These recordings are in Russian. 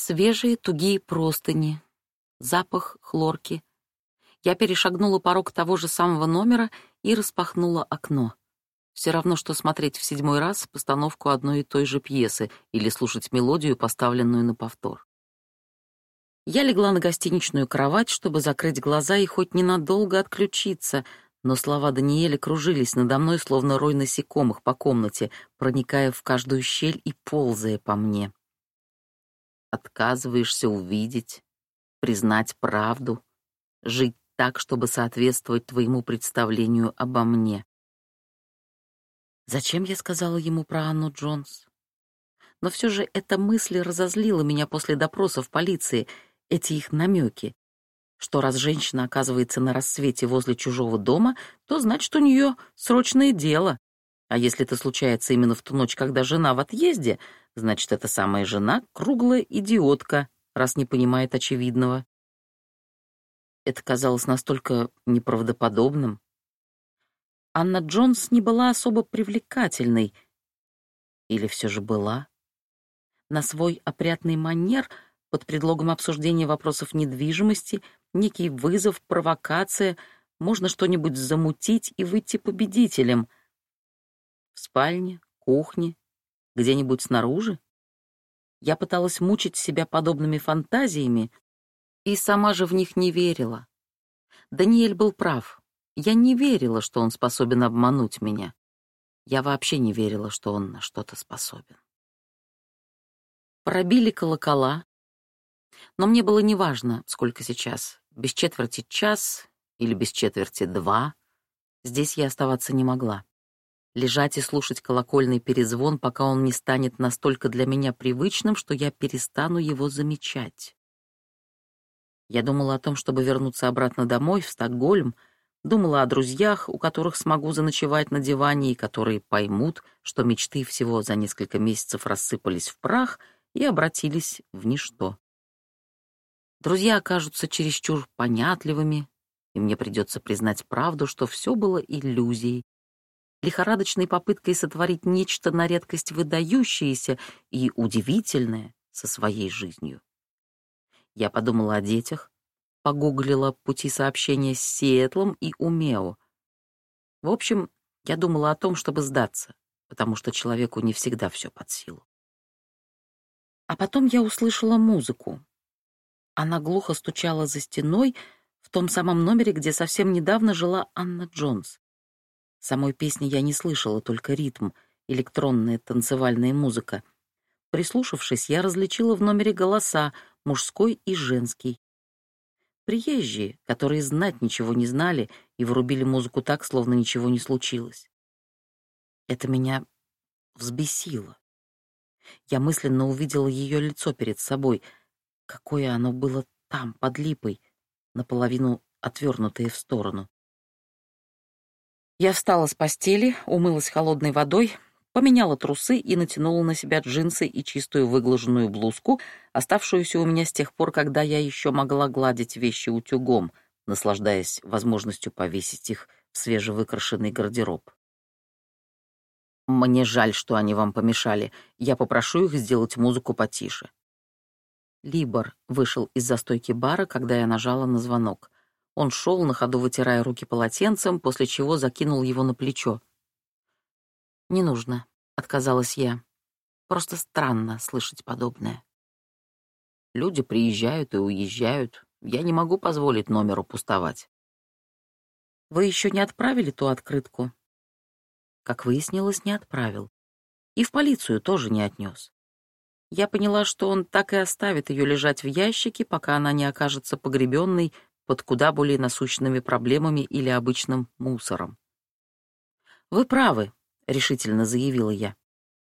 Свежие тугие простыни, запах хлорки. Я перешагнула порог того же самого номера и распахнула окно. Все равно, что смотреть в седьмой раз постановку одной и той же пьесы или слушать мелодию, поставленную на повтор. Я легла на гостиничную кровать, чтобы закрыть глаза и хоть ненадолго отключиться, но слова Даниэля кружились надо мной, словно рой насекомых по комнате, проникая в каждую щель и ползая по мне. Отказываешься увидеть, признать правду, жить так, чтобы соответствовать твоему представлению обо мне. Зачем я сказала ему про Анну Джонс? Но все же эта мысль разозлила меня после допроса в полиции, эти их намеки, что раз женщина оказывается на рассвете возле чужого дома, то значит у нее срочное дело. А если это случается именно в ту ночь, когда жена в отъезде, значит, эта самая жена — круглая идиотка, раз не понимает очевидного. Это казалось настолько неправдоподобным, Анна Джонс не была особо привлекательной. Или все же была? На свой опрятный манер, под предлогом обсуждения вопросов недвижимости, некий вызов, провокация, можно что-нибудь замутить и выйти победителем. В спальне, кухне, где-нибудь снаружи? Я пыталась мучить себя подобными фантазиями и сама же в них не верила. Даниэль был прав. Я не верила, что он способен обмануть меня. Я вообще не верила, что он на что-то способен. Пробили колокола, но мне было неважно, сколько сейчас, без четверти час или без четверти два. Здесь я оставаться не могла. Лежать и слушать колокольный перезвон, пока он не станет настолько для меня привычным, что я перестану его замечать. Я думала о том, чтобы вернуться обратно домой, в Стокгольм, Думала о друзьях, у которых смогу заночевать на диване и которые поймут, что мечты всего за несколько месяцев рассыпались в прах и обратились в ничто. Друзья окажутся чересчур понятливыми, и мне придется признать правду, что все было иллюзией, лихорадочной попыткой сотворить нечто на редкость выдающееся и удивительное со своей жизнью. Я подумала о детях, погуглила пути сообщения с Сиэтлом и Умео. В общем, я думала о том, чтобы сдаться, потому что человеку не всегда все под силу. А потом я услышала музыку. Она глухо стучала за стеной в том самом номере, где совсем недавно жила Анна Джонс. Самой песни я не слышала, только ритм, электронная танцевальная музыка. Прислушавшись, я различила в номере голоса, мужской и женский. Приезжие, которые знать ничего не знали и врубили музыку так, словно ничего не случилось. Это меня взбесило. Я мысленно увидела ее лицо перед собой. Какое оно было там, под липой, наполовину отвернутое в сторону. Я встала с постели, умылась холодной водой, поменяла трусы и натянула на себя джинсы и чистую выглаженную блузку, оставшуюся у меня с тех пор, когда я еще могла гладить вещи утюгом, наслаждаясь возможностью повесить их в свежевыкрашенный гардероб. «Мне жаль, что они вам помешали. Я попрошу их сделать музыку потише». Либор вышел из застойки бара, когда я нажала на звонок. Он шел, на ходу вытирая руки полотенцем, после чего закинул его на плечо. «Не нужно», — отказалась я. «Просто странно слышать подобное». Люди приезжают и уезжают. Я не могу позволить номеру пустовать. Вы еще не отправили ту открытку? Как выяснилось, не отправил. И в полицию тоже не отнес. Я поняла, что он так и оставит ее лежать в ящике, пока она не окажется погребенной под куда более насущными проблемами или обычным мусором. Вы правы, решительно заявила я.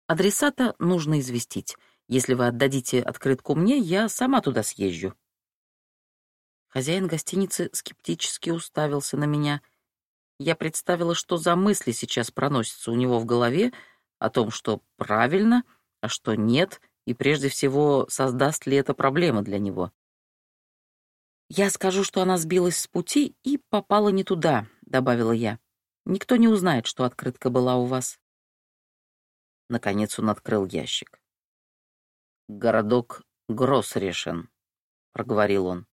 Адресата нужно известить. Если вы отдадите открытку мне, я сама туда съезжу. Хозяин гостиницы скептически уставился на меня. Я представила, что за мысли сейчас проносятся у него в голове о том, что правильно, а что нет, и прежде всего, создаст ли это проблемы для него. «Я скажу, что она сбилась с пути и попала не туда», — добавила я. Никто не узнает, что открытка была у вас. Наконец он открыл ящик. Городок Гроссрешен», — проговорил он.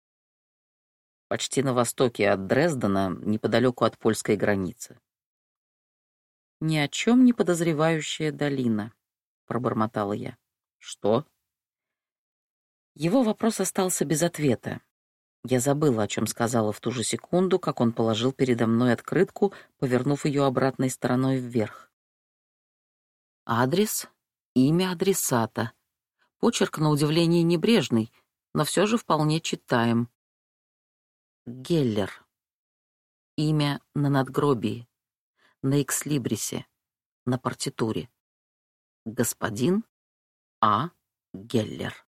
«Почти на востоке от Дрездена, неподалеку от польской границы». «Ни о чем не подозревающая долина», — пробормотала я. «Что?» Его вопрос остался без ответа. Я забыла, о чем сказала в ту же секунду, как он положил передо мной открытку, повернув ее обратной стороной вверх. Адрес, имя адресата. Почерк, на удивление, небрежный, но все же вполне читаем. Геллер. Имя на надгробии, на экслибрисе, на партитуре. Господин А. Геллер.